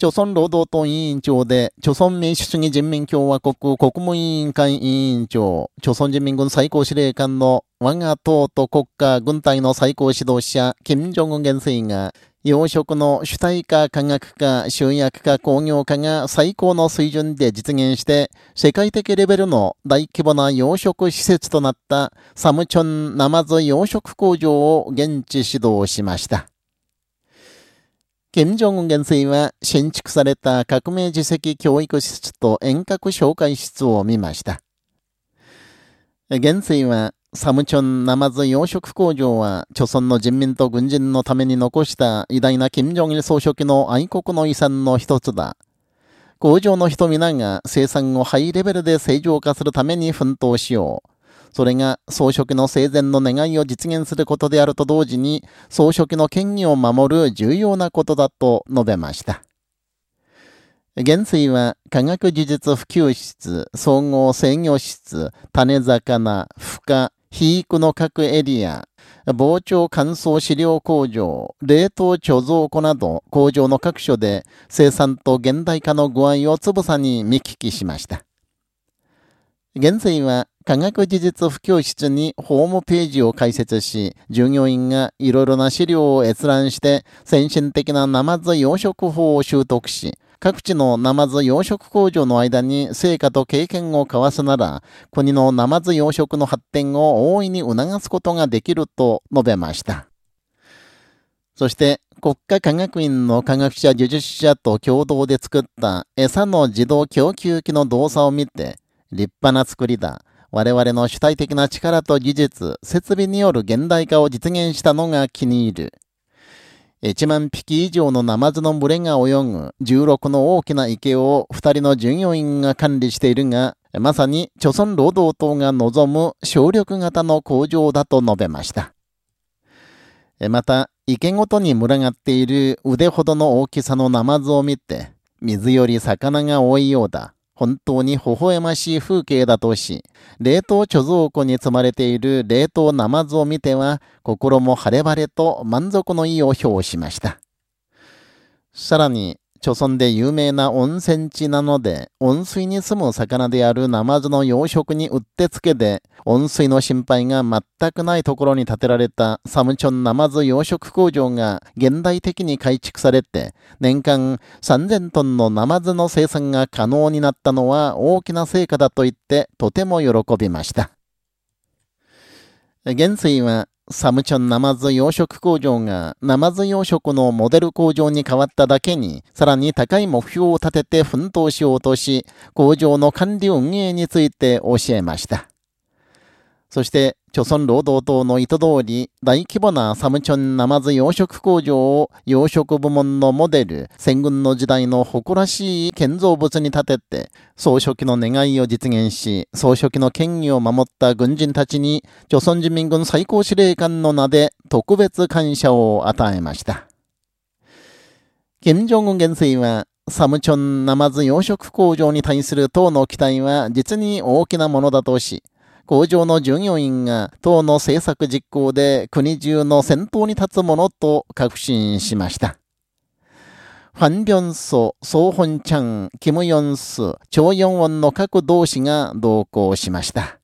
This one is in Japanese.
朝鮮労働党委員長で、朝鮮民主主義人民共和国国務委員会委員長、朝鮮人民軍最高司令官の我が党と国家軍隊の最高指導者、金正恩元帥が、養殖の主体化科学化、集約化工業化が最高の水準で実現して、世界的レベルの大規模な養殖施設となったサムチョンナマズ養殖工場を現地指導しました。金正恩元帥は新築された革命自責教育施設と遠隔紹介室を見ました。元帥は、サムチョンナマズ養殖工場は、朝鮮の人民と軍人のために残した偉大な金正日総書記の愛国の遺産の一つだ。工場の人々が生産をハイレベルで正常化するために奮闘しよう。それが総書記の生前の願いを実現することであると同時に、総書記の権威を守る重要なことだと述べました。元帥は科学技術普及室、総合制御室、種魚、孵化、肥育の各エリア、膨張乾燥飼料工場、冷凍貯蔵庫など工場の各所で生産と現代化の具合をつぶさに見聞きしました。元帥は科学技術普及室にホームページを開設し、従業員がいろいろな資料を閲覧して、先進的なナマズ養殖法を習得し、各地のナマズ養殖工場の間に成果と経験を交わすなら、国のナマズ養殖の発展を大いに促すことができると述べました。そして、国家科学院の科学者、技術者と共同で作った餌の自動供給機の動作を見て、立派な作りだ。我々の主体的な力と技術、設備による現代化を実現したのが気に入る。1万匹以上のナマズの群れが泳ぐ16の大きな池を2人の従業員が管理しているが、まさに朝鮮労働党が望む省力型の工場だと述べました。また、池ごとに群がっている腕ほどの大きさのナマズを見て、水より魚が多いようだ。本当に微笑ましい風景だとし、冷凍貯蔵庫に積まれている冷凍ナマズを見ては、心も晴れ晴れと満足の意を表しました。さらに、貯村で有名な温泉地なので、温水に住む魚であるナマズの養殖にうってつけで、温水の心配が全くないところに建てられたサムチョンナマズ養殖工場が現代的に改築されて、年間3000トンのナマズの生産が可能になったのは大きな成果だと言ってとても喜びました。元帥はサムチョンナマズ養殖工場がナマズ養殖のモデル工場に変わっただけに、さらに高い目標を立てて奮闘しようとし、工場の管理運営について教えました。そして、朝鮮労働党の意図通り、大規模なサムチョンナマズ養殖工場を養殖部門のモデル、戦軍の時代の誇らしい建造物に立てて、総書記の願いを実現し、総書記の権威を守った軍人たちに、朝鮮人民軍最高司令官の名で特別感謝を与えました。金正恩元帥は、サムチョンナマズ養殖工場に対する党の期待は実に大きなものだとし、工場の従業員が党の政策実行で国中の先頭に立つものと確信しました。ファン・ビョンソ、ソーホンチャン、キム・ヨンス、チョウ・ヨンウォンの各同士が同行しました。